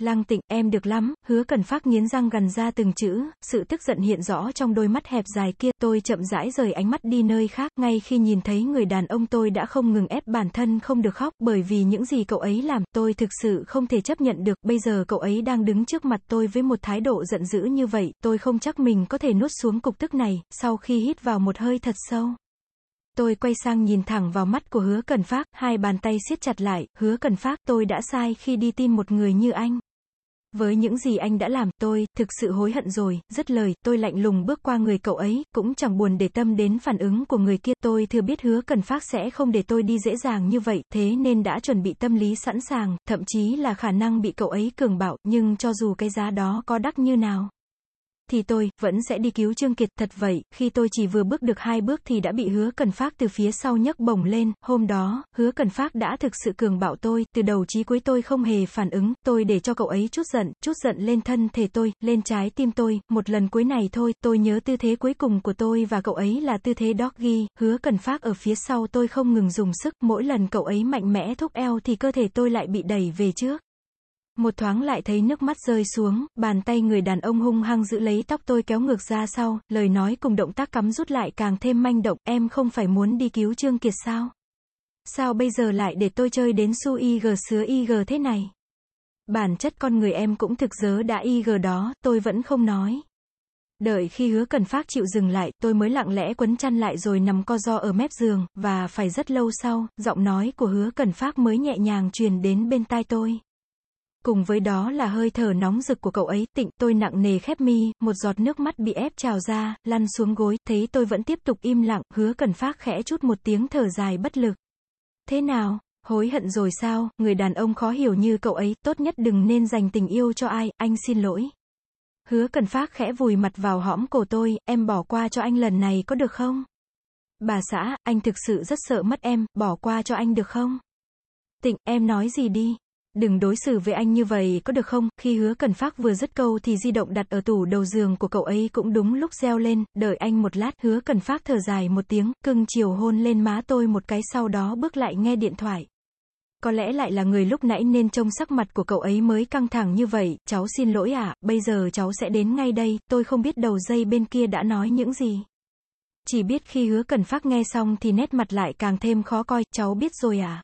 Lăng tịnh, em được lắm, hứa cần phát nghiến răng gần ra từng chữ, sự tức giận hiện rõ trong đôi mắt hẹp dài kia, tôi chậm rãi rời ánh mắt đi nơi khác, ngay khi nhìn thấy người đàn ông tôi đã không ngừng ép bản thân không được khóc, bởi vì những gì cậu ấy làm, tôi thực sự không thể chấp nhận được, bây giờ cậu ấy đang đứng trước mặt tôi với một thái độ giận dữ như vậy, tôi không chắc mình có thể nuốt xuống cục tức này, sau khi hít vào một hơi thật sâu. Tôi quay sang nhìn thẳng vào mắt của hứa cần phát, hai bàn tay siết chặt lại, hứa cần phát, tôi đã sai khi đi tin một người như anh. Với những gì anh đã làm, tôi, thực sự hối hận rồi, dứt lời, tôi lạnh lùng bước qua người cậu ấy, cũng chẳng buồn để tâm đến phản ứng của người kia, tôi thừa biết hứa cần phát sẽ không để tôi đi dễ dàng như vậy, thế nên đã chuẩn bị tâm lý sẵn sàng, thậm chí là khả năng bị cậu ấy cường bạo, nhưng cho dù cái giá đó có đắt như nào thì tôi, vẫn sẽ đi cứu Trương Kiệt, thật vậy, khi tôi chỉ vừa bước được hai bước thì đã bị hứa cần phát từ phía sau nhấc bổng lên, hôm đó, hứa cần phát đã thực sự cường bạo tôi, từ đầu chí cuối tôi không hề phản ứng, tôi để cho cậu ấy chút giận, chút giận lên thân thể tôi, lên trái tim tôi, một lần cuối này thôi, tôi nhớ tư thế cuối cùng của tôi và cậu ấy là tư thế doggy, hứa cần phát ở phía sau tôi không ngừng dùng sức, mỗi lần cậu ấy mạnh mẽ thúc eo thì cơ thể tôi lại bị đẩy về trước. Một thoáng lại thấy nước mắt rơi xuống, bàn tay người đàn ông hung hăng giữ lấy tóc tôi kéo ngược ra sau, lời nói cùng động tác cắm rút lại càng thêm manh động, em không phải muốn đi cứu Trương Kiệt sao? Sao bây giờ lại để tôi chơi đến su IG sứa IG thế này? Bản chất con người em cũng thực dớ đã IG đó, tôi vẫn không nói. Đợi khi hứa cần phát chịu dừng lại, tôi mới lặng lẽ quấn chăn lại rồi nằm co do ở mép giường, và phải rất lâu sau, giọng nói của hứa cần phát mới nhẹ nhàng truyền đến bên tai tôi. Cùng với đó là hơi thở nóng rực của cậu ấy, tịnh, tôi nặng nề khép mi, một giọt nước mắt bị ép trào ra, lăn xuống gối, thấy tôi vẫn tiếp tục im lặng, hứa cần phát khẽ chút một tiếng thở dài bất lực. Thế nào? Hối hận rồi sao, người đàn ông khó hiểu như cậu ấy, tốt nhất đừng nên dành tình yêu cho ai, anh xin lỗi. Hứa cần phát khẽ vùi mặt vào hõm cổ tôi, em bỏ qua cho anh lần này có được không? Bà xã, anh thực sự rất sợ mất em, bỏ qua cho anh được không? Tịnh, em nói gì đi? Đừng đối xử với anh như vậy có được không? Khi hứa cần phát vừa dứt câu thì di động đặt ở tủ đầu giường của cậu ấy cũng đúng lúc reo lên, đợi anh một lát, hứa cần phát thở dài một tiếng, cưng chiều hôn lên má tôi một cái sau đó bước lại nghe điện thoại. Có lẽ lại là người lúc nãy nên trông sắc mặt của cậu ấy mới căng thẳng như vậy, cháu xin lỗi ạ, à, bây giờ cháu sẽ đến ngay đây, tôi không biết đầu dây bên kia đã nói những gì. Chỉ biết khi hứa cần phát nghe xong thì nét mặt lại càng thêm khó coi, cháu biết rồi à.